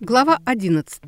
Глава 11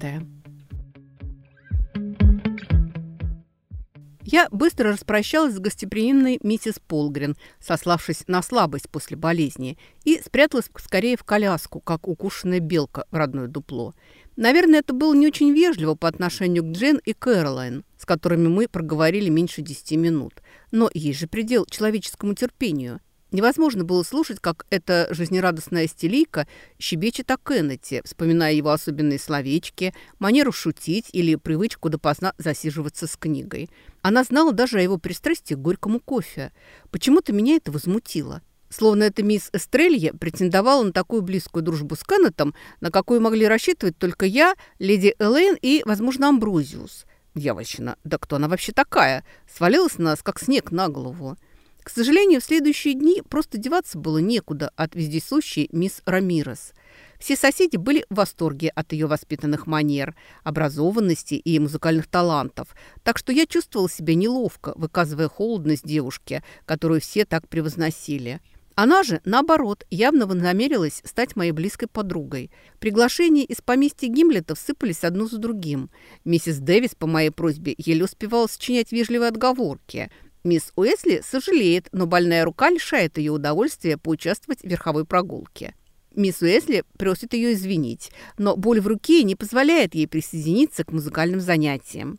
Я быстро распрощалась с гостеприимной миссис Полгрен, сославшись на слабость после болезни, и спряталась скорее в коляску, как укушенная белка в родное дупло. Наверное, это было не очень вежливо по отношению к Джен и Кэролайн, с которыми мы проговорили меньше десяти минут. Но есть же предел человеческому терпению – Невозможно было слушать, как эта жизнерадостная стилийка щебечет о Кеннете, вспоминая его особенные словечки, манеру шутить или привычку допоздна засиживаться с книгой. Она знала даже о его пристрастии к горькому кофе. Почему-то меня это возмутило. Словно эта мисс Эстрелья претендовала на такую близкую дружбу с Кеннетом, на какую могли рассчитывать только я, леди Элейн и, возможно, Амброзиус. Дьявольщина, да кто она вообще такая? Свалилась на нас, как снег на голову. К сожалению, в следующие дни просто деваться было некуда от вездесущей мисс Рамирес. Все соседи были в восторге от ее воспитанных манер, образованности и музыкальных талантов, так что я чувствовала себя неловко, выказывая холодность девушке, которую все так превозносили. Она же, наоборот, явно вознамерилась стать моей близкой подругой. Приглашения из поместья Гимлетов сыпались одно за другим. Миссис Дэвис по моей просьбе еле успевала сочинять вежливые отговорки. Мисс Уэсли сожалеет, но больная рука лишает ее удовольствия поучаствовать в верховой прогулке. Мисс Уэсли просит ее извинить, но боль в руке не позволяет ей присоединиться к музыкальным занятиям.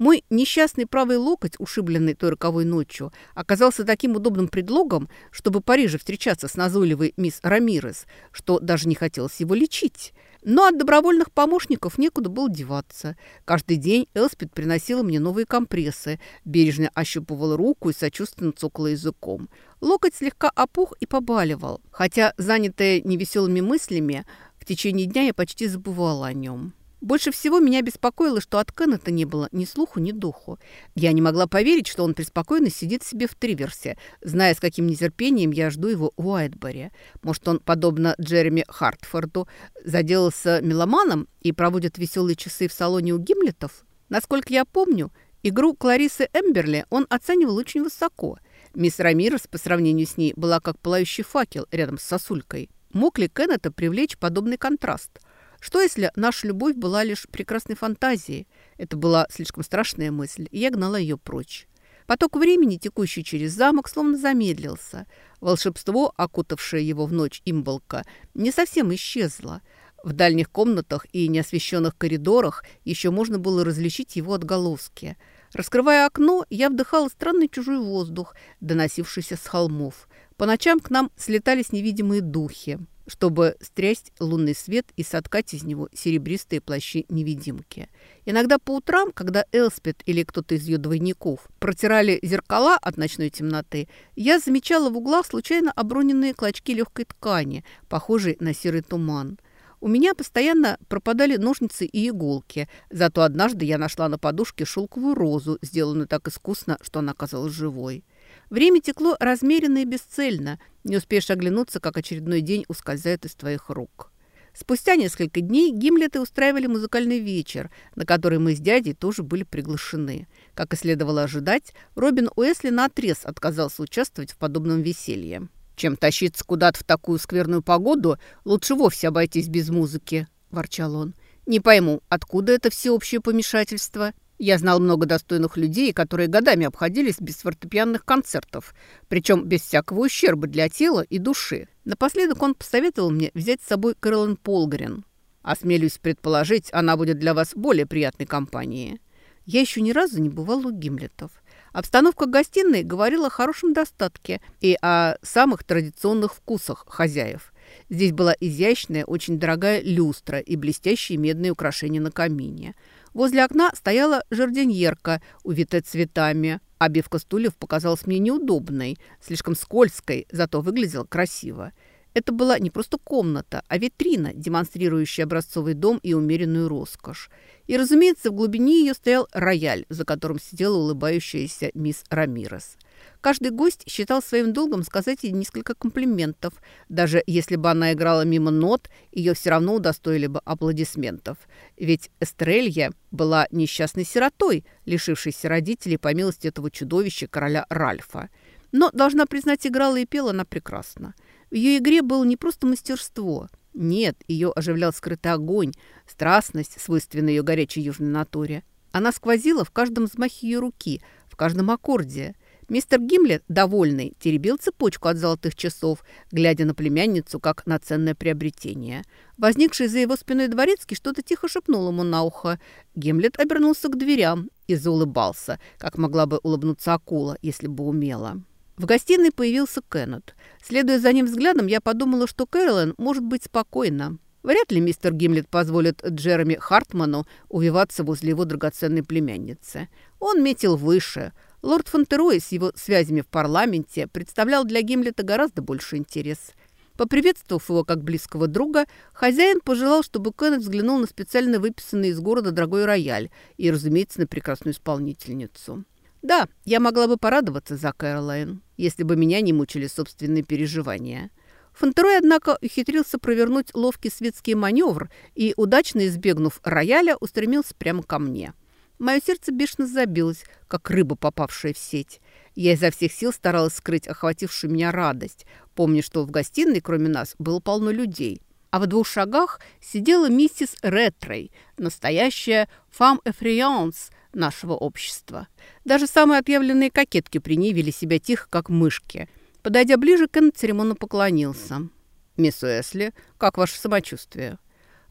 Мой несчастный правый локоть, ушибленный той роковой ночью, оказался таким удобным предлогом, чтобы Париже встречаться с назойливой мисс Рамирес, что даже не хотелось его лечить. Но от добровольных помощников некуда было деваться. Каждый день Элспид приносила мне новые компрессы, бережно ощупывала руку и сочувственно цокала языком. Локоть слегка опух и побаливал, хотя, занятая невеселыми мыслями, в течение дня я почти забывала о нем. Больше всего меня беспокоило, что от Кеннета не было ни слуху, ни духу. Я не могла поверить, что он преспокойно сидит себе в Триверсе, зная, с каким нетерпением я жду его в Уайтборе. Может, он, подобно Джереми Хартфорду, заделался меломаном и проводит веселые часы в салоне у Гимлетов? Насколько я помню, игру Кларисы Эмберли он оценивал очень высоко. Мисс Рамирес по сравнению с ней была как пылающий факел рядом с сосулькой. Мог ли Кеннета привлечь подобный контраст – что, если наша любовь была лишь прекрасной фантазией? Это была слишком страшная мысль, и я гнала ее прочь. Поток времени, текущий через замок, словно замедлился. Волшебство, окутавшее его в ночь имболка, не совсем исчезло. В дальних комнатах и неосвещенных коридорах еще можно было различить его отголоски. Раскрывая окно, я вдыхала странный чужой воздух, доносившийся с холмов. По ночам к нам слетались невидимые духи чтобы стрясть лунный свет и соткать из него серебристые плащи-невидимки. Иногда по утрам, когда Элспет или кто-то из ее двойников протирали зеркала от ночной темноты, я замечала в углах случайно оброненные клочки легкой ткани, похожей на серый туман. У меня постоянно пропадали ножницы и иголки, зато однажды я нашла на подушке шелковую розу, сделанную так искусно, что она казалась живой. Время текло размеренно и бесцельно. Не успеешь оглянуться, как очередной день ускользает из твоих рук. Спустя несколько дней Гимлеты устраивали музыкальный вечер, на который мы с дядей тоже были приглашены. Как и следовало ожидать, Робин Уэсли наотрез отказался участвовать в подобном веселье. «Чем тащиться куда-то в такую скверную погоду, лучше вовсе обойтись без музыки», – ворчал он. «Не пойму, откуда это всеобщее помешательство?» Я знал много достойных людей, которые годами обходились без фортепианных концертов, причем без всякого ущерба для тела и души. Напоследок он посоветовал мне взять с собой Кэролин Полгрен. Осмелюсь предположить, она будет для вас более приятной компанией. Я еще ни разу не бывал у Гимлетов. Обстановка гостиной говорила о хорошем достатке и о самых традиционных вкусах хозяев. Здесь была изящная, очень дорогая люстра и блестящие медные украшения на камине – Возле окна стояла жардиньерка, увитая цветами. Обивка стульев показалась мне неудобной, слишком скользкой, зато выглядела красиво. Это была не просто комната, а витрина, демонстрирующая образцовый дом и умеренную роскошь. И, разумеется, в глубине ее стоял рояль, за которым сидела улыбающаяся мисс Рамирес. Каждый гость считал своим долгом сказать ей несколько комплиментов. Даже если бы она играла мимо нот, ее все равно удостоили бы аплодисментов. Ведь Эстрелья была несчастной сиротой, лишившейся родителей по милости этого чудовища короля Ральфа. Но, должна признать, играла и пела она прекрасно. В ее игре было не просто мастерство. Нет, ее оживлял скрытый огонь, страстность, свойственная ее горячей южной натуре. Она сквозила в каждом взмахе ее руки, в каждом аккорде. Мистер Гимлет, довольный, теребил цепочку от золотых часов, глядя на племянницу, как на ценное приобретение. Возникший за его спиной дворецкий что-то тихо шепнул ему на ухо. Гимлет обернулся к дверям и заулыбался, как могла бы улыбнуться акула, если бы умела. В гостиной появился Кеннет. Следуя за ним взглядом, я подумала, что Кэролин может быть спокойна. Вряд ли мистер Гимлет позволит Джереми Хартману увиваться возле его драгоценной племянницы. Он метил выше. Лорд Фонтерой с его связями в парламенте представлял для Гимлета гораздо больше интерес. Поприветствовав его как близкого друга, хозяин пожелал, чтобы Кеннет взглянул на специально выписанный из города дорогой рояль и, разумеется, на прекрасную исполнительницу. Да, я могла бы порадоваться за Кэролайн, если бы меня не мучили собственные переживания. Фонтерой, однако, ухитрился провернуть ловкий светский маневр и, удачно избегнув рояля, устремился прямо ко мне. Мое сердце бешено забилось, как рыба, попавшая в сеть. Я изо всех сил старалась скрыть охватившую меня радость, помня, что в гостиной, кроме нас, было полно людей. А в двух шагах сидела миссис Ретрей, настоящая «фам эфрианс», нашего общества. Даже самые отъявленные кокетки при ней вели себя тихо, как мышки. Подойдя ближе, Кен церемонно поклонился. «Мисс Уэсли, как ваше самочувствие?»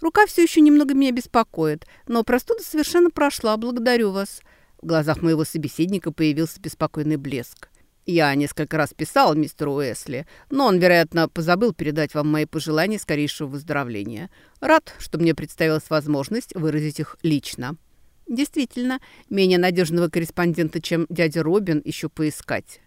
«Рука все еще немного меня беспокоит, но простуда совершенно прошла, благодарю вас». В глазах моего собеседника появился беспокойный блеск. «Я несколько раз писал мистеру Уэсли, но он, вероятно, позабыл передать вам мои пожелания скорейшего выздоровления. Рад, что мне представилась возможность выразить их лично». Действительно, менее надежного корреспондента, чем дядя Робин, еще поискать.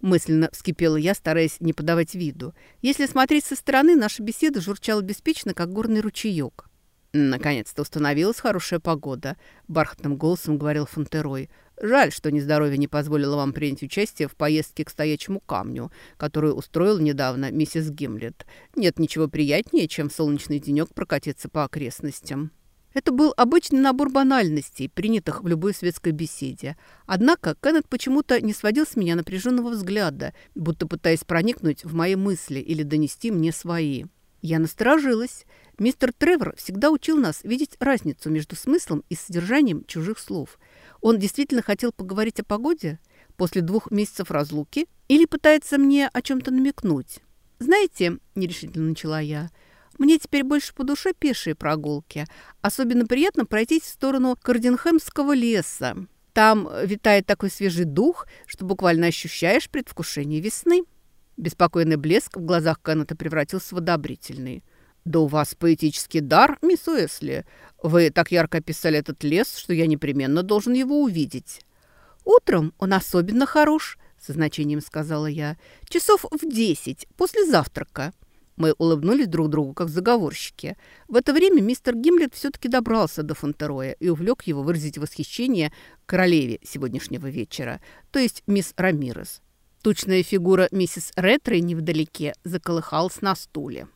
Мысленно вскипела я, стараясь не подавать виду. Если смотреть со стороны, наша беседа журчала беспечно, как горный ручеек. «Наконец-то установилась хорошая погода», — бархатным голосом говорил Фонтерой. «Жаль, что нездоровье не позволило вам принять участие в поездке к стоячему камню, которую устроил недавно миссис Гимлет. Нет ничего приятнее, чем в солнечный денек прокатиться по окрестностям». Это был обычный набор банальностей, принятых в любой светской беседе. Однако Кеннет почему-то не сводил с меня напряженного взгляда, будто пытаясь проникнуть в мои мысли или донести мне свои. Я насторожилась. Мистер Тревор всегда учил нас видеть разницу между смыслом и содержанием чужих слов. Он действительно хотел поговорить о погоде после двух месяцев разлуки или пытается мне о чем-то намекнуть? «Знаете», — нерешительно начала я, — мне теперь больше по душе пешие прогулки. Особенно приятно пройтись в сторону Кардинхемского леса. Там витает такой свежий дух, что буквально ощущаешь предвкушение весны. Беспокойный блеск в глазах Кеннета превратился в одобрительный. «Да у вас поэтический дар, мисс Уэсли. Вы так ярко описали этот лес, что я непременно должен его увидеть». «Утром он особенно хорош», — со значением сказала я. «Часов в десять, после завтрака». Мы улыбнулись друг другу, как заговорщики. В это время мистер Гимлет все-таки добрался до Фонтероя и увлек его выразить восхищение королеве сегодняшнего вечера, то есть мисс Рамирес. Тучная фигура миссис Ретро невдалеке заколыхалась на стуле.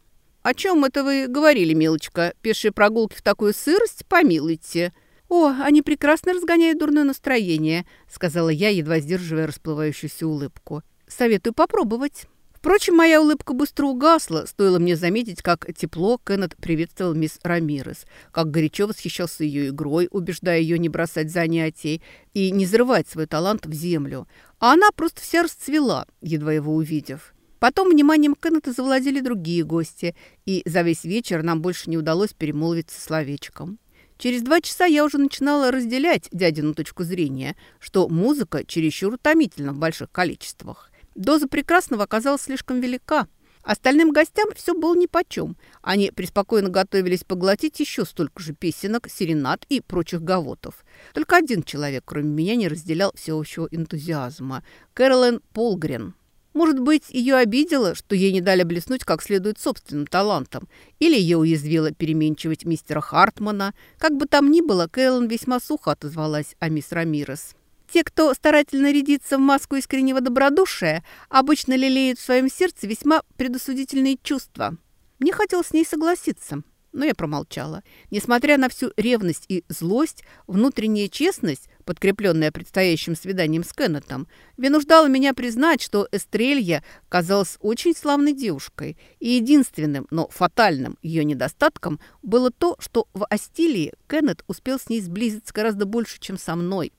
«О чем это вы говорили, милочка? Пешие прогулки в такую сырость? Помилуйте!» «О, они прекрасно разгоняют дурное настроение», — сказала я, едва сдерживая расплывающуюся улыбку. «Советую попробовать». Впрочем, моя улыбка быстро угасла, стоило мне заметить, как тепло Кеннет приветствовал мисс Рамирес, как горячо восхищался ее игрой, убеждая ее не бросать занятий и не зарывать свой талант в землю. А она просто вся расцвела, едва его увидев. Потом вниманием Кеннета завладели другие гости, и за весь вечер нам больше не удалось перемолвиться словечком. Через два часа я уже начинала разделять дядину точку зрения, что музыка чересчур утомительна в больших количествах. Доза прекрасного оказалась слишком велика. Остальным гостям все было нипочем. Они преспокойно готовились поглотить еще столько же песенок, серенад и прочих гавотов. Только один человек, кроме меня, не разделял всеобщего энтузиазма – Кэролайн Полгрен. Может быть, ее обидело, что ей не дали блеснуть как следует собственным талантом, или ее уязвило переменчивать мистера Хартмана. Как бы там ни было, Кэллен весьма сухо отозвалась о мисс Рамирес. Те, кто старательно рядится в маску искреннего добродушия, обычно лелеют в своем сердце весьма предосудительные чувства. Мне хотелось с ней согласиться, но я промолчала. Несмотря на всю ревность и злость, внутренняя честность, подкрепленная предстоящим свиданием с Кеннетом, вынуждала меня признать, что Эстрелья казалась очень славной девушкой, и единственным, но фатальным ее недостатком было то, что в Астилии Кеннет успел с ней сблизиться гораздо больше, чем со мной.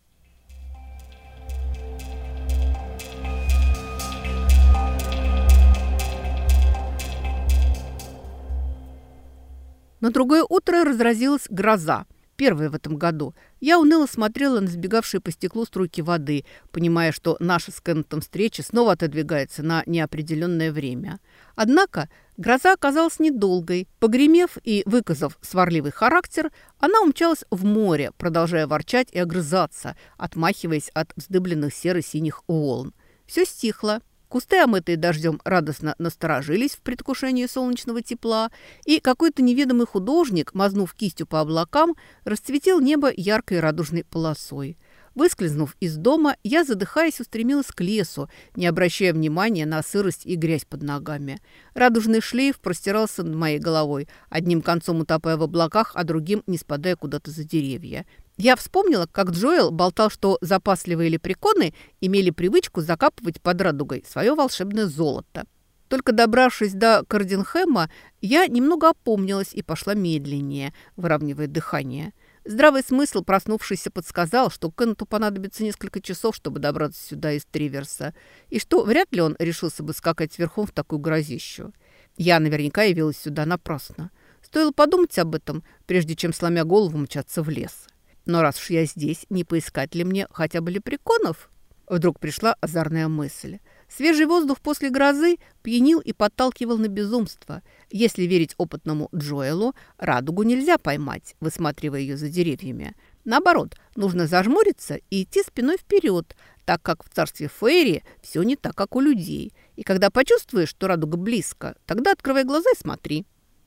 На другое утро разразилась гроза, первая в этом году. Я уныло смотрела на сбегавшие по стеклу струйки воды, понимая, что наша с Кеннетом встреча снова отодвигается на неопределенное время. Однако гроза оказалась недолгой. Погремев и выказав сварливый характер, она умчалась в море, продолжая ворчать и огрызаться, отмахиваясь от вздыбленных серо-синих волн. Все стихло. Кусты, омытые дождем, радостно насторожились в предвкушении солнечного тепла, и какой-то неведомый художник, мазнув кистью по облакам, расцветил небо яркой радужной полосой. Выскользнув из дома, я, задыхаясь, устремилась к лесу, не обращая внимания на сырость и грязь под ногами. Радужный шлейф простирался над моей головой, одним концом утопая в облаках, а другим не спадая куда-то за деревья. Я вспомнила, как Джоэл болтал, что запасливые лепреконы имели привычку закапывать под радугой свое волшебное золото. Только добравшись до Кардинхэма, я немного опомнилась и пошла медленнее, выравнивая дыхание. Здравый смысл, проснувшийся, подсказал, что Кенту понадобится несколько часов, чтобы добраться сюда из Триверса, и что вряд ли он решился бы скакать верхом в такую грозищу. Я наверняка явилась сюда напрасно. Стоило подумать об этом, прежде чем, сломя голову, мчаться в лес. Но раз уж я здесь, не поискать ли мне хотя бы лепреконов? Вдруг пришла озорная мысль. Свежий воздух после грозы пьянил и подталкивал на безумство. Если верить опытному Джоэлу, радугу нельзя поймать, высматривая ее за деревьями. Наоборот, нужно зажмуриться и идти спиной вперед, так как в царстве Фейри все не так, как у людей. И когда почувствуешь, что радуга близко, тогда открывай глаза и смотри.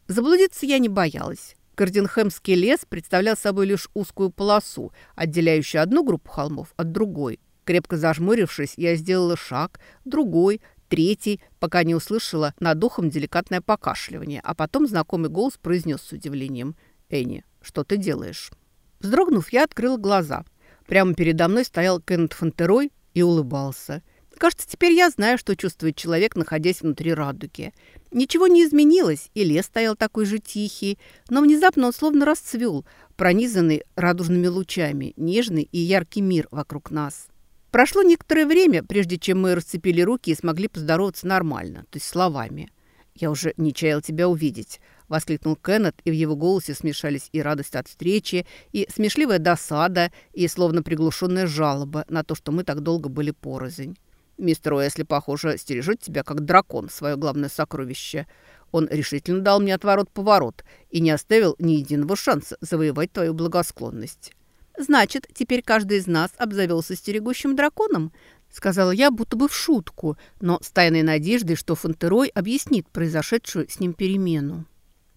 Заблудиться я не боялась. Кардинхемский лес представлял собой лишь узкую полосу, отделяющую одну группу холмов от другой. Крепко зажмурившись, я сделала шаг, другой, третий, пока не услышала над ухом деликатное покашливание, а потом знакомый голос произнес с удивлением. «Энни, что ты делаешь?» Вздрогнув, я открыла глаза. Прямо передо мной стоял Кеннет Фонтерой и улыбался – Кажется, теперь я знаю, что чувствует человек, находясь внутри радуги. Ничего не изменилось, и лес стоял такой же тихий, но внезапно он словно расцвел, пронизанный радужными лучами, нежный и яркий мир вокруг нас. Прошло некоторое время, прежде чем мы расцепили руки и смогли поздороваться нормально, то есть словами. «Я уже не чаял тебя увидеть», — воскликнул Кеннет, и в его голосе смешались и радость от встречи, и смешливая досада, и словно приглушенная жалоба на то, что мы так долго были порознь. Мистер Уэсли, похоже, стережет тебя, как дракон, свое главное сокровище. Он решительно дал мне отворот-поворот и не оставил ни единого шанса завоевать твою благосклонность. «Значит, теперь каждый из нас обзавелся стерегущим драконом?» Сказала я, будто бы в шутку, но с тайной надеждой, что Фонтерой объяснит произошедшую с ним перемену.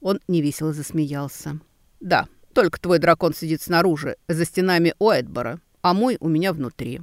Он невесело засмеялся. «Да, только твой дракон сидит снаружи, за стенами Уайтбора, а мой у меня внутри».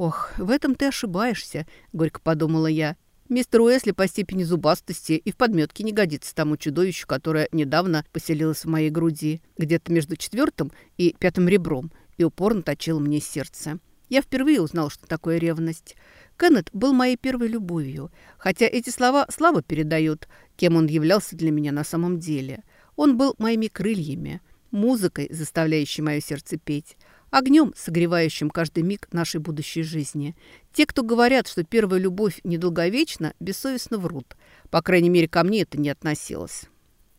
«Ох, в этом ты ошибаешься», — горько подумала я. «Мистер Уэсли по степени зубастости и в подметке не годится тому чудовищу, которое недавно поселилось в моей груди, где-то между четвертым и пятым ребром, и упорно точило мне сердце. Я впервые узнал, что такое ревность. Кеннет был моей первой любовью, хотя эти слова слабо передают, кем он являлся для меня на самом деле. Он был моими крыльями, музыкой, заставляющей мое сердце петь, огнем, согревающим каждый миг нашей будущей жизни. Те, кто говорят, что первая любовь недолговечна, бессовестно врут. По крайней мере, ко мне это не относилось.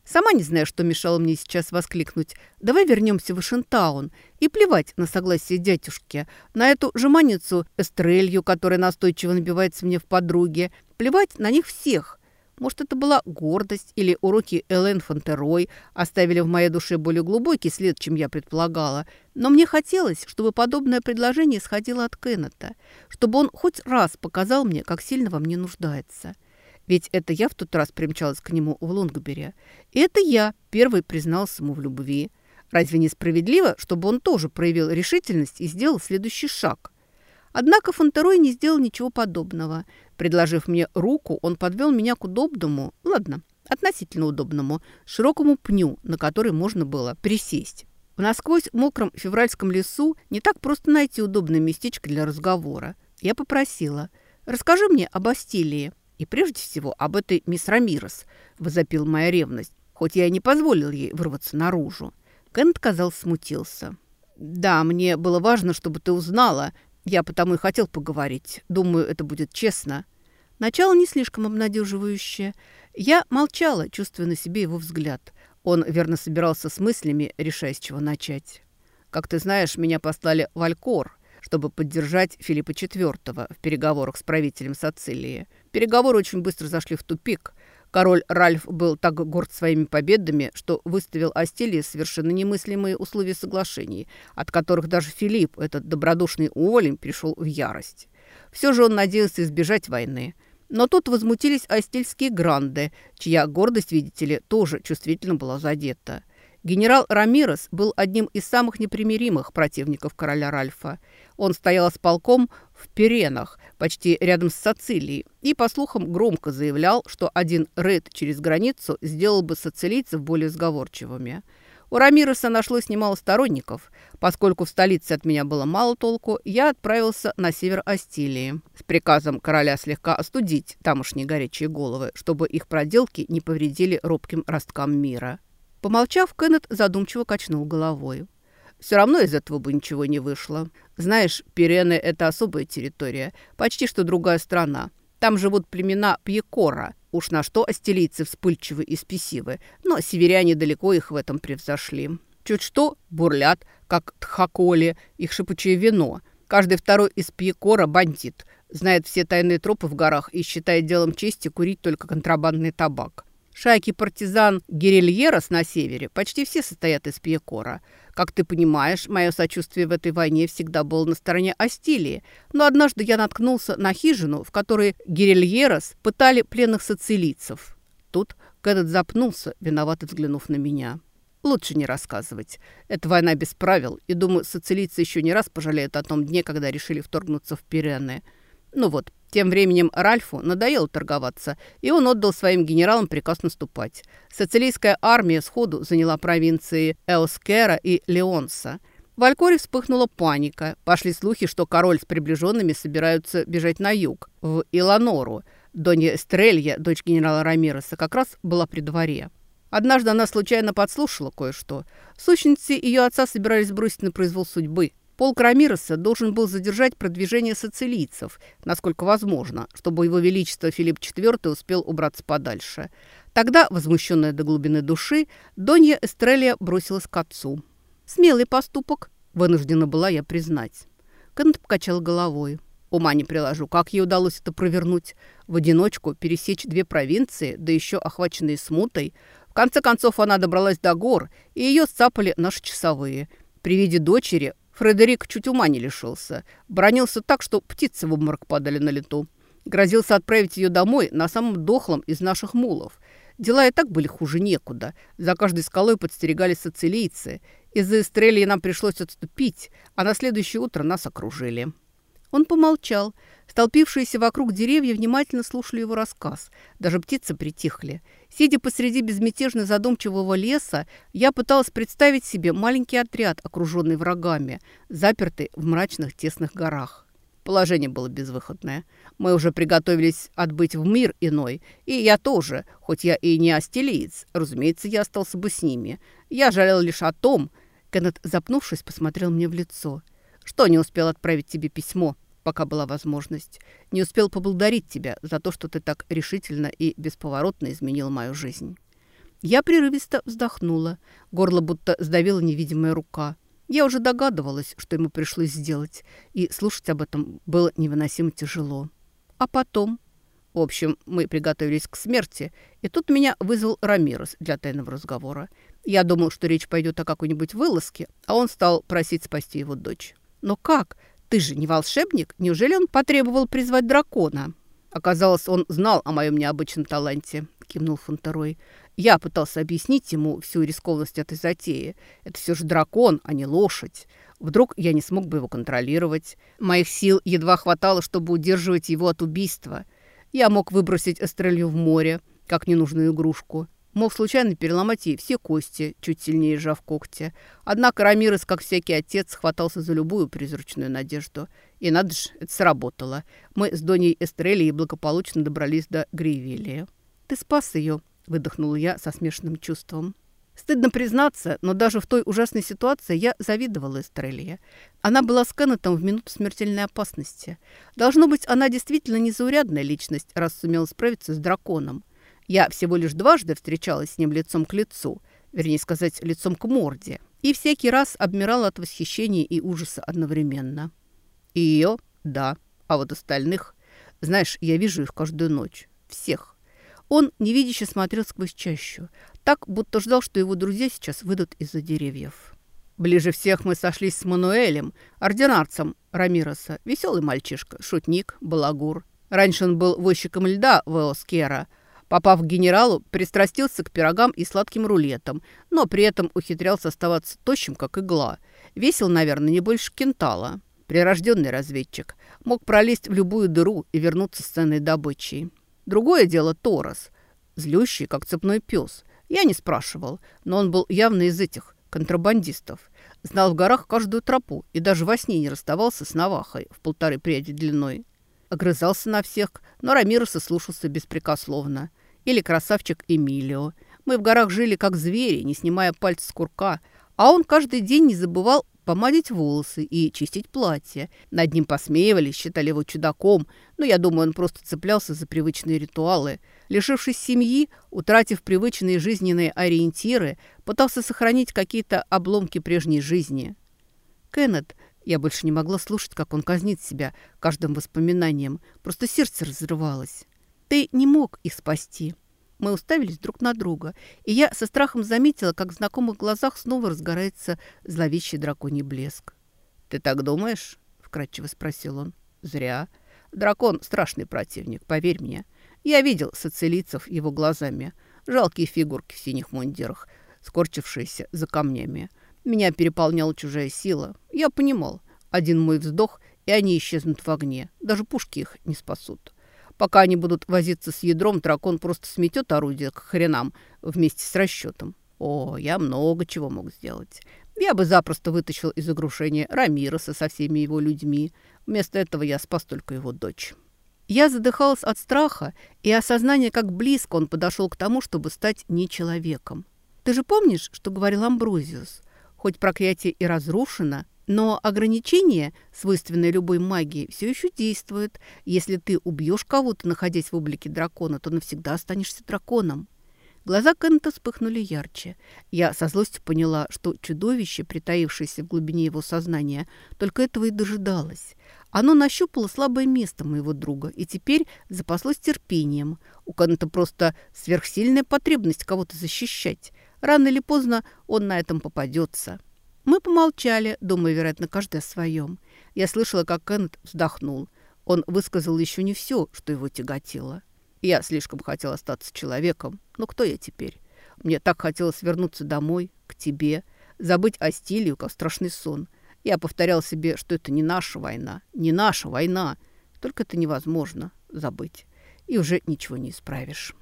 Сама не знаю, что мешало мне сейчас воскликнуть. Давай вернемся в Вашингтаун. И плевать на согласие дядюшки, на эту жеманницу Эстрелью, которая настойчиво набивается мне в подруге. Плевать на них всех. Может, это была гордость или уроки Элен Фонтерой оставили в моей душе более глубокий след, чем я предполагала. Но мне хотелось, чтобы подобное предложение исходило от Кеннета, чтобы он хоть раз показал мне, как сильно во мне нуждается. Ведь это я в тот раз примчалась к нему в Лонгбере. И это я первый признался ему в любви. Разве не справедливо, чтобы он тоже проявил решительность и сделал следующий шаг? Однако Фонтерой не сделал ничего подобного. Предложив мне руку, он подвел меня к удобному, ладно, относительно удобному, широкому пню, на который можно было присесть. В насквозь мокром февральском лесу не так просто найти удобное местечко для разговора. Я попросила, расскажи мне об Астилии и прежде всего об этой мисс Рамирес, возопил моя ревность, хоть я и не позволил ей вырваться наружу. Кеннет, казалось, смутился. «Да, мне было важно, чтобы ты узнала. Я потому и хотел поговорить. Думаю, это будет честно». Начало не слишком обнадеживающее. Я молчала, чувствуя на себе его взгляд. Он верно собирался с мыслями, решая, с чего начать. «Как ты знаешь, меня послали в Алькор, чтобы поддержать Филиппа IV в переговорах с правителем Сацилии. Переговоры очень быстро зашли в тупик. Король Ральф был так горд своими победами, что выставил Астелии совершенно немыслимые условия соглашений, от которых даже Филипп, этот добродушный уволень, пришел в ярость. Все же он надеялся избежать войны. Но тут возмутились астельские гранды, чья гордость, видите ли, тоже чувствительно была задета. Генерал Рамирес был одним из самых непримиримых противников короля Ральфа. Он стоял с полком в Пиренах, почти рядом с Сицилией, и, по слухам, громко заявлял, что один рейд через границу сделал бы сицилийцев более сговорчивыми. У Рамиреса нашлось немало сторонников. Поскольку в столице от меня было мало толку, я отправился на север Астилии с приказом короля слегка остудить тамошние горячие головы, чтобы их проделки не повредили робким росткам мира. Помолчав, Кеннет задумчиво качнул головой. Все равно из этого бы ничего не вышло. Знаешь, Пирены – это особая территория, почти что другая страна. Там живут племена Пьекора. Уж на что астелийцы вспыльчивы и спесивы, но северяне далеко их в этом превзошли. Чуть что бурлят, как тхаколи, их шипучее вино. Каждый второй из Пьекора – бандит, знает все тайные тропы в горах и считает делом чести курить только контрабандный табак. Шайки партизан Герильерос на севере почти все состоят из Пьекора – как ты понимаешь, мое сочувствие в этой войне всегда было на стороне Астилии, но однажды я наткнулся на хижину, в которой гирильерос пытали пленных сицилийцев. Тут Кеннет запнулся, виновато взглянув на меня. Лучше не рассказывать. Это война без правил, и, думаю, сицилийцы еще не раз пожалеют о том дне, когда решили вторгнуться в Пирены. Ну вот, тем временем Ральфу надоело торговаться, и он отдал своим генералам приказ наступать. Сицилийская армия сходу заняла провинции Эоскера и Леонса. В Алькоре вспыхнула паника. Пошли слухи, что король с приближенными собираются бежать на юг, в Иланору. Донья Стрелья, дочь генерала Рамиреса, как раз была при дворе. Однажды она случайно подслушала кое-что. Сущности, ее отца собирались бросить на произвол судьбы – Полк Рамироса должен был задержать продвижение сицилийцев, насколько возможно, чтобы его величество Филипп IV успел убраться подальше. Тогда, возмущенная до глубины души, Донья Эстрелия бросилась к отцу. «Смелый поступок», – вынуждена была я признать. Кент покачал головой. Ума не приложу, как ей удалось это провернуть. В одиночку пересечь две провинции, да еще охваченные смутой. В конце концов, она добралась до гор, и ее сцапали наши часовые. При виде дочери Фредерик чуть ума не лишился. Бронился так, что птицы в обморок падали на лету. Грозился отправить ее домой на самом дохлом из наших мулов. Дела и так были хуже некуда. За каждой скалой подстерегали сицилийцы. Из-за эстрелии нам пришлось отступить, а на следующее утро нас окружили. Он помолчал. Столпившиеся вокруг деревья внимательно слушали его рассказ. Даже птицы притихли. Сидя посреди безмятежно задумчивого леса, я пыталась представить себе маленький отряд, окруженный врагами, запертый в мрачных тесных горах. Положение было безвыходное. Мы уже приготовились отбыть в мир иной, и я тоже, хоть я и не астелиец, разумеется, я остался бы с ними. Я жалел лишь о том, Кеннет, запнувшись, посмотрел мне в лицо, что не успел отправить тебе письмо, пока была возможность. Не успел поблагодарить тебя за то, что ты так решительно и бесповоротно изменил мою жизнь». Я прерывисто вздохнула. Горло будто сдавила невидимая рука. Я уже догадывалась, что ему пришлось сделать, и слушать об этом было невыносимо тяжело. А потом... В общем, мы приготовились к смерти, и тут меня вызвал Рамирос для тайного разговора. Я думал, что речь пойдет о какой-нибудь вылазке, а он стал просить спасти его дочь. Но как? Ты же не волшебник? Неужели он потребовал призвать дракона? Оказалось, он знал о моем необычном таланте, кивнул Фонтерой. Я пытался объяснить ему всю рискованность этой затеи. Это все же дракон, а не лошадь. Вдруг я не смог бы его контролировать. Моих сил едва хватало, чтобы удерживать его от убийства. Я мог выбросить Эстрелью в море, как ненужную игрушку. Мог случайно переломать ей все кости, чуть сильнее сжав когти. Однако Рамирес, как всякий отец, хватался за любую призрачную надежду. И надо же, это сработало. Мы с Доней Эстрелией благополучно добрались до Гривелия. «Ты спас ее», – выдохнула я со смешанным чувством. Стыдно признаться, но даже в той ужасной ситуации я завидовала Эстрелия. Она была с в минуту смертельной опасности. Должно быть, она действительно незаурядная личность, раз сумела справиться с драконом. Я всего лишь дважды встречалась с ним лицом к лицу, вернее сказать, лицом к морде, и всякий раз обмирала от восхищения и ужаса одновременно. И ее, да, а вот остальных, знаешь, я вижу их каждую ночь, всех. Он невидяще смотрел сквозь чащу, так, будто ждал, что его друзья сейчас выйдут из-за деревьев. Ближе всех мы сошлись с Мануэлем, ординарцем Рамироса. Веселый мальчишка, шутник, балагур. Раньше он был возчиком льда в Эоскера. Попав к генералу, пристрастился к пирогам и сладким рулетам, но при этом ухитрялся оставаться тощим, как игла. Весил, наверное, не больше кентала. Прирожденный разведчик. Мог пролезть в любую дыру и вернуться с ценной добычей. Другое дело Торос, злющий, как цепной пес. Я не спрашивал, но он был явно из этих контрабандистов. Знал в горах каждую тропу и даже во сне не расставался с навахой в полторы пряди длиной. Огрызался на всех, но Рамироса слушался беспрекословно. Или красавчик Эмилио. Мы в горах жили как звери, не снимая пальца с курка, а он каждый день не забывал помадить волосы и чистить платье. Над ним посмеивались, считали его чудаком, но я думаю, он просто цеплялся за привычные ритуалы. Лишившись семьи, утратив привычные жизненные ориентиры, пытался сохранить какие-то обломки прежней жизни. Кеннет, я больше не могла слушать, как он казнит себя каждым воспоминанием. Просто сердце разрывалось. Ты не мог их спасти. Мы уставились друг на друга, и я со страхом заметила, как в знакомых глазах снова разгорается зловещий драконий блеск. «Ты так думаешь?» – вкратчиво спросил он. «Зря. Дракон – страшный противник, поверь мне. Я видел социлийцев его глазами. Жалкие фигурки в синих мундирах, скорчившиеся за камнями. Меня переполняла чужая сила. Я понимал, один мой вздох, и они исчезнут в огне. Даже пушки их не спасут. Пока они будут возиться с ядром, дракон просто сметет орудие к хренам вместе с расчетом. О, я много чего мог сделать. Я бы запросто вытащил из огрушения Рамироса со всеми его людьми. Вместо этого я спас только его дочь. Я задыхалась от страха и осознания, как близко он подошел к тому, чтобы стать не человеком. Ты же помнишь, что говорил Амброзиус? Хоть проклятие и разрушено, но ограничение, свойственное любой магии, все еще действует. Если ты убьешь кого-то, находясь в облике дракона, то навсегда останешься драконом. Глаза Кеннета вспыхнули ярче. Я со злостью поняла, что чудовище, притаившееся в глубине его сознания, только этого и дожидалось. Оно нащупало слабое место моего друга и теперь запаслось терпением. У Кеннета просто сверхсильная потребность кого-то защищать. Рано или поздно он на этом попадется. Мы помолчали, думая, вероятно, каждый о своем. Я слышала, как Кеннет вздохнул. Он высказал еще не все, что его тяготило. Я слишком хотела остаться человеком. Но кто я теперь? Мне так хотелось вернуться домой, к тебе, забыть о стиле, как страшный сон. Я повторял себе, что это не наша война, не наша война. Только это невозможно забыть. И уже ничего не исправишь.